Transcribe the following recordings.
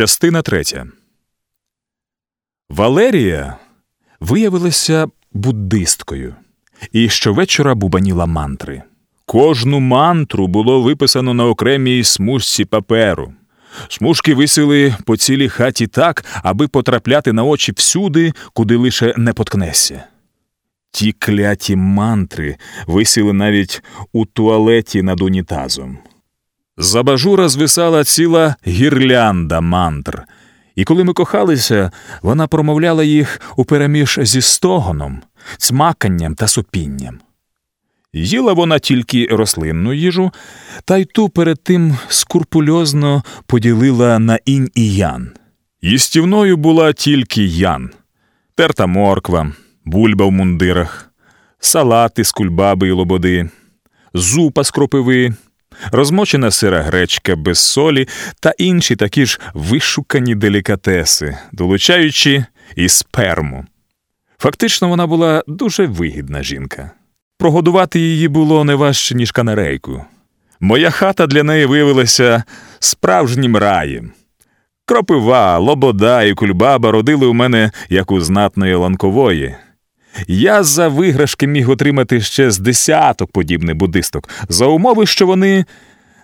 Частина третя. Валерія виявилася буддисткою і щовечора бубаніла мантри. Кожну мантру було виписано на окремій смужці паперу. Смужки висіли по цілій хаті так, аби потрапляти на очі всюди, куди лише не поткнешся. Ті кляті мантри висіли навіть у туалеті над унітазом. За бажура звисала ціла гірлянда мантр, і коли ми кохалися, вона промовляла їх упереміж зі стогоном, цмаканням та сопінням. Їла вона тільки рослинну їжу, та й ту перед тим скурпульозно поділила на інь і ян. Їстівною була тільки ян, терта морква, бульба в мундирах, салати з кульбаби й лободи, зупа з кропиви, розмочена сира гречка без солі та інші такі ж вишукані делікатеси, долучаючи і сперму. Фактично, вона була дуже вигідна жінка. Прогодувати її було не важче, ніж канарейку. Моя хата для неї виявилася справжнім раєм. Кропива, лобода і кульбаба родили у мене як у знатної ланкової. Я за виграшки міг отримати ще з десяток подібних буддисток, за умови, що вони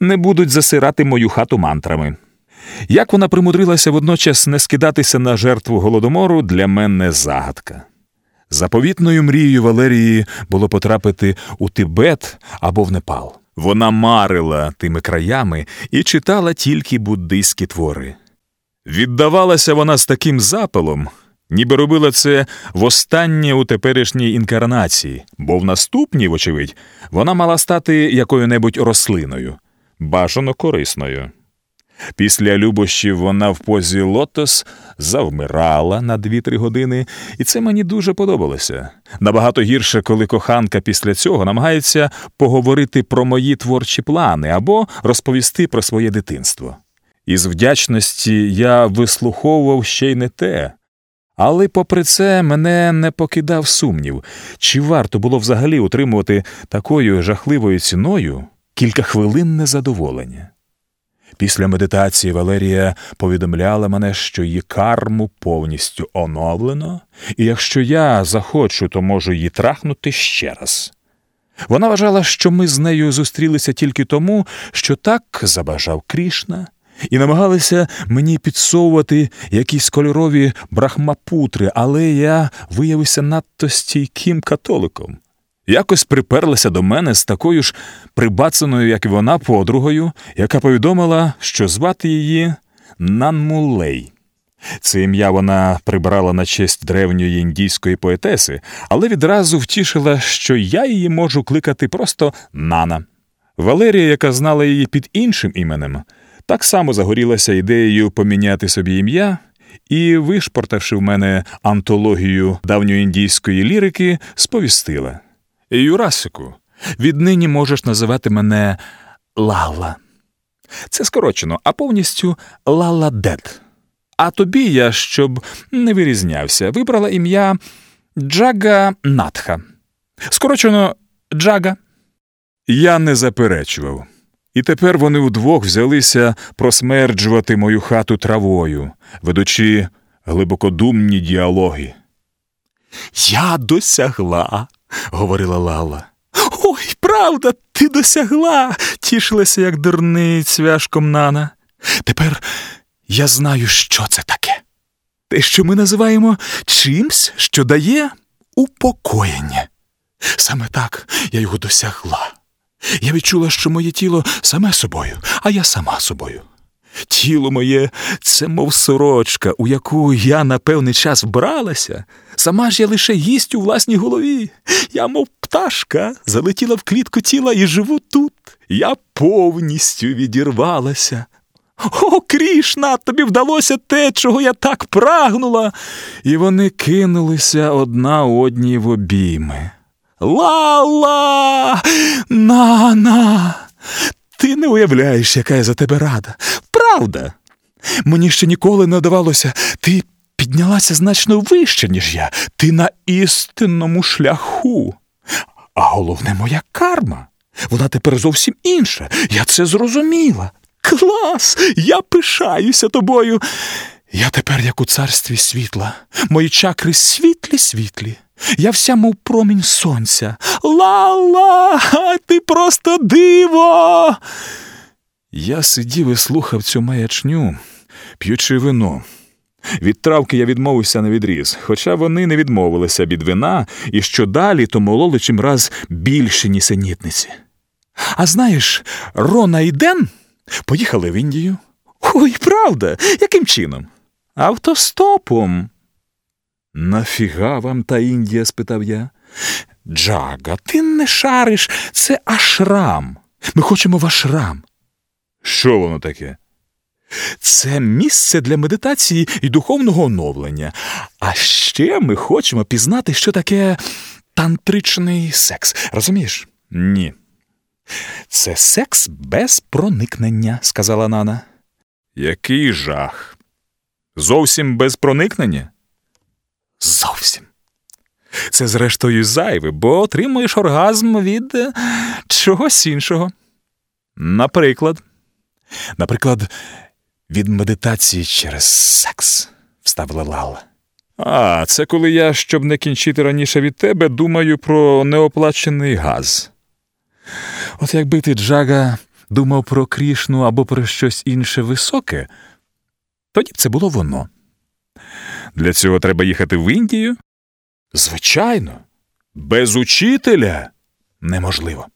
не будуть засирати мою хату мантрами. Як вона примудрилася водночас не скидатися на жертву голодомору, для мене загадка. Заповітною мрією Валерії було потрапити у Тибет або в Непал. Вона марила тими краями і читала тільки буддийські твори. Віддавалася вона з таким запалом, ніби робила це востаннє у теперішній інкарнації, бо в наступній, вочевидь, вона мала стати якою-небудь рослиною, бажано корисною. Після любощів вона в позі лотос завмирала на 2-3 години, і це мені дуже подобалося. Набагато гірше, коли коханка після цього намагається поговорити про мої творчі плани або розповісти про своє дитинство. Із вдячності я вислуховував ще й не те. Але, попри це, мене не покидав сумнів, чи варто було взагалі утримувати такою жахливою ціною кілька хвилин незадоволення. Після медитації Валерія повідомляла мене, що її карму повністю оновлено, і якщо я захочу, то можу її трахнути ще раз. Вона вважала, що ми з нею зустрілися тільки тому, що так забажав Крішна, і намагалися мені підсовувати якісь кольорові брахмапутри, але я виявився надто стійким католиком. Якось приперлася до мене з такою ж прибацаною, як і вона, подругою, яка повідомила, що звати її Нанмулей. Це ім'я вона прибрала на честь древньої індійської поетеси, але відразу втішила, що я її можу кликати просто Нана. Валерія, яка знала її під іншим іменем, так само загорілася ідеєю поміняти собі ім'я і, вишпортавши в мене антологію давньоіндійської лірики, сповістила. Юрасику, віднині можеш називати мене Лала. Це скорочено, а повністю Лала Дед. А тобі я, щоб не вирізнявся, вибрала ім'я Джага Натха. Скорочено Джага. Я не заперечував. І тепер вони удвох взялися просмерджувати мою хату травою, ведучи глибокодумні діалоги. Я досягла, говорила Лала. Ой, правда, ти досягла, тішилася, як дурний цвяшком Нана. Тепер я знаю, що це таке. Те, що ми називаємо чимсь, що дає упокоєння. Саме так я його досягла. Я відчула, що моє тіло саме собою, а я сама собою. Тіло моє це мов сорочка, у яку я на певний час вбралася. Сама ж я лише гість у власній голові. Я, мов пташка, залетіла в клітку тіла і живу тут. Я повністю відірвалася. О, Крішна, тобі вдалося те, чого я так прагнула. І вони кинулися одна одній в обійми. Ла-ла! На-на! Ти не уявляєш, яка я за тебе рада. Правда. Мені ще ніколи не давалося, ти піднялася значно вище, ніж я. Ти на істинному шляху. А головне, моя карма. Вона тепер зовсім інша. Я це зрозуміла. Клас! Я пишаюся тобою. Я тепер, як у царстві світла, мої чакри світлі, світлі. Я вся, мов промінь сонця. Лала, ти просто диво. Я сидів і слухав цю маячню, п'ючи вино. Від травки я відмовився на відріз, хоча вони не відмовилися від вина і що далі, то мололи чимраз більші нісенітниці. А знаєш, Рона і Ден поїхали в Індію. Ой, правда, яким чином? Автостопом. Нафіга вам та Індія? спитав я. Джага, ти не шариш, це ашрам. Ми хочемо в ашрам. Що воно таке? Це місце для медитації і духовного оновлення. А ще ми хочемо пізнати, що таке тантричний секс. Розумієш? Ні. Це секс без проникнення, сказала Нана. Який жах. Зовсім без проникнення? Зовсім. Це, зрештою, зайве, бо отримуєш оргазм від е, чогось іншого. Наприклад, наприклад, від медитації через секс, вставила Лала. А, це коли я, щоб не кінчити раніше від тебе, думаю про неоплачений газ. От якби ти, Джага, думав про крішну або про щось інше високе, тоді б це було воно. Для цього треба їхати в Індію? Звичайно, без учителя неможливо.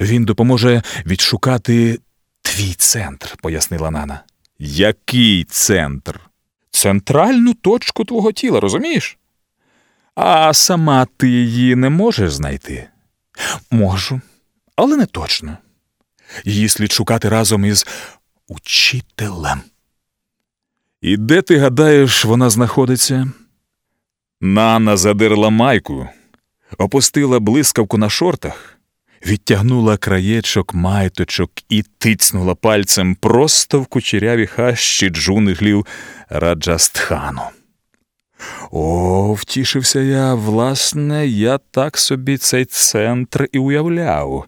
Він допоможе відшукати твій центр, пояснила Нана. Який центр? Центральну точку твого тіла, розумієш? А сама ти її не можеш знайти? Можу, але не точно. Її слід шукати разом із учителем. І де ти гадаєш, вона знаходиться? Нана задерла майку, опустила блискавку на шортах, відтягнула краєчок майточок і тицнула пальцем просто в кучеряві хащі джунглів Раджастхану. О, втішився я, власне, я так собі цей центр і уявляв,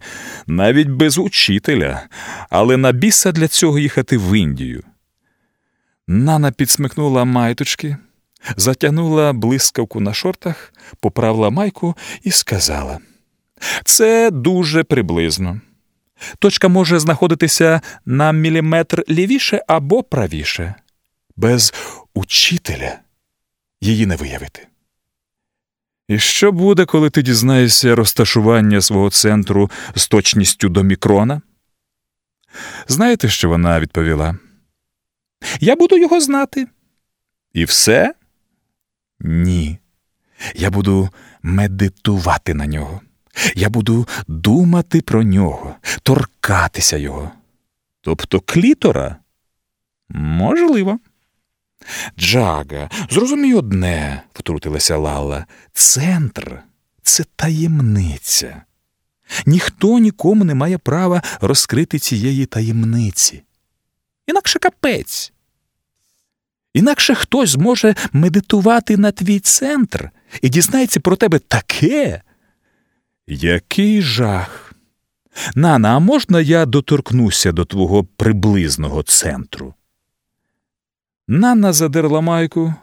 навіть без учителя, але на біса для цього їхати в Індію. Нана підсмикнула майточки, затягнула блискавку на шортах, поправила майку і сказала: Це дуже приблизно. Точка може знаходитися на міліметр лівіше або правіше. Без учителя її не виявити. І що буде, коли ти дізнаєшся розташування свого центру з точністю до мікрона? Знаєте, що вона відповіла? Я буду його знати. І все? Ні. Я буду медитувати на нього. Я буду думати про нього, торкатися його. Тобто клітора? Можливо. Джага, зрозумій одне, втрутилася Лала. Центр це таємниця. Ніхто нікому не має права розкрити цієї таємниці. Інакше капець. Інакше хтось зможе медитувати на твій центр і дізнається про тебе таке. Який жах. Нана, а можна я доторкнуся до твого приблизного центру? Нана задерла майку,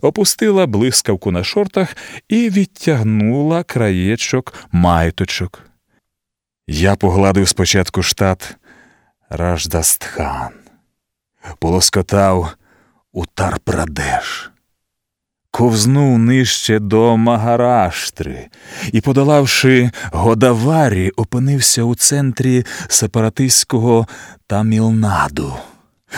опустила блискавку на шортах і відтягнула краєчок майточок. Я погладив спочатку штат Раждастхан, полоскотав Утар-Прадеш, ковзнув нижче до Магараштри і, подолавши Годаварі, опинився у центрі сепаратистського Тамілнаду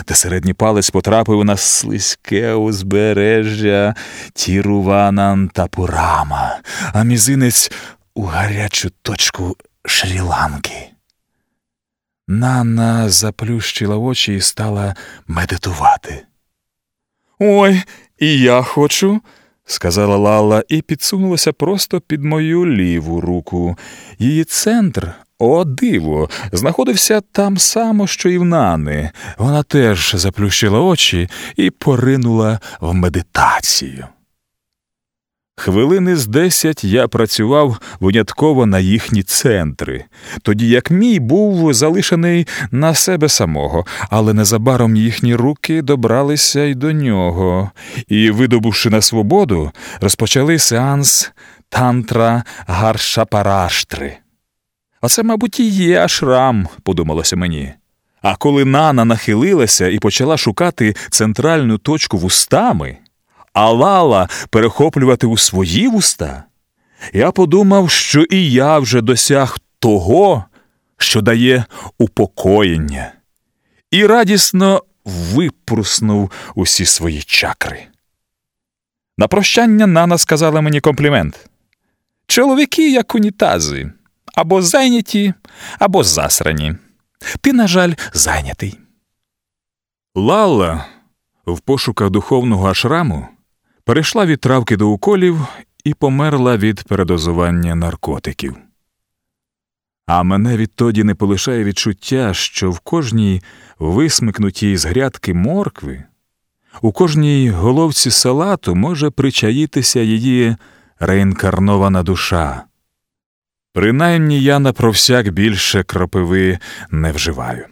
де середній палець потрапив на слизьке узбережжя Тіруванан та а мізинець у гарячу точку Шрі-Ланки. Нанна заплющила очі і стала медитувати. Ой, і я хочу, сказала Лала і підсунулася просто під мою ліву руку. Її центр о, диво, знаходився там само, що і в Нани. Вона теж заплющила очі і поринула в медитацію. Хвилини з десять я працював винятково на їхні центри, тоді як мій був залишений на себе самого, але незабаром їхні руки добралися й до нього, і, видобувши на свободу, розпочали сеанс тантра гаршапараштри. А це, мабуть, і є ашрам, подумалося мені. А коли Нана нахилилася і почала шукати центральну точку вустами, а Лала перехоплювати у свої вуста, я подумав, що і я вже досяг того, що дає упокоєння, і радісно випруснув усі свої чакри. На прощання Нана сказала мені комплімент. Чоловіки, як унітази, або зайняті, або засрані. Ти, на жаль, зайнятий. Лала в пошуках духовного ашраму перейшла від травки до уколів і померла від передозування наркотиків. А мене відтоді не полишає відчуття, що в кожній висмикнутій з грядки моркви, у кожній головці салату може причаїтися її реінкарнована душа. Принаймні я на провсяк більше кропиви не вживаю.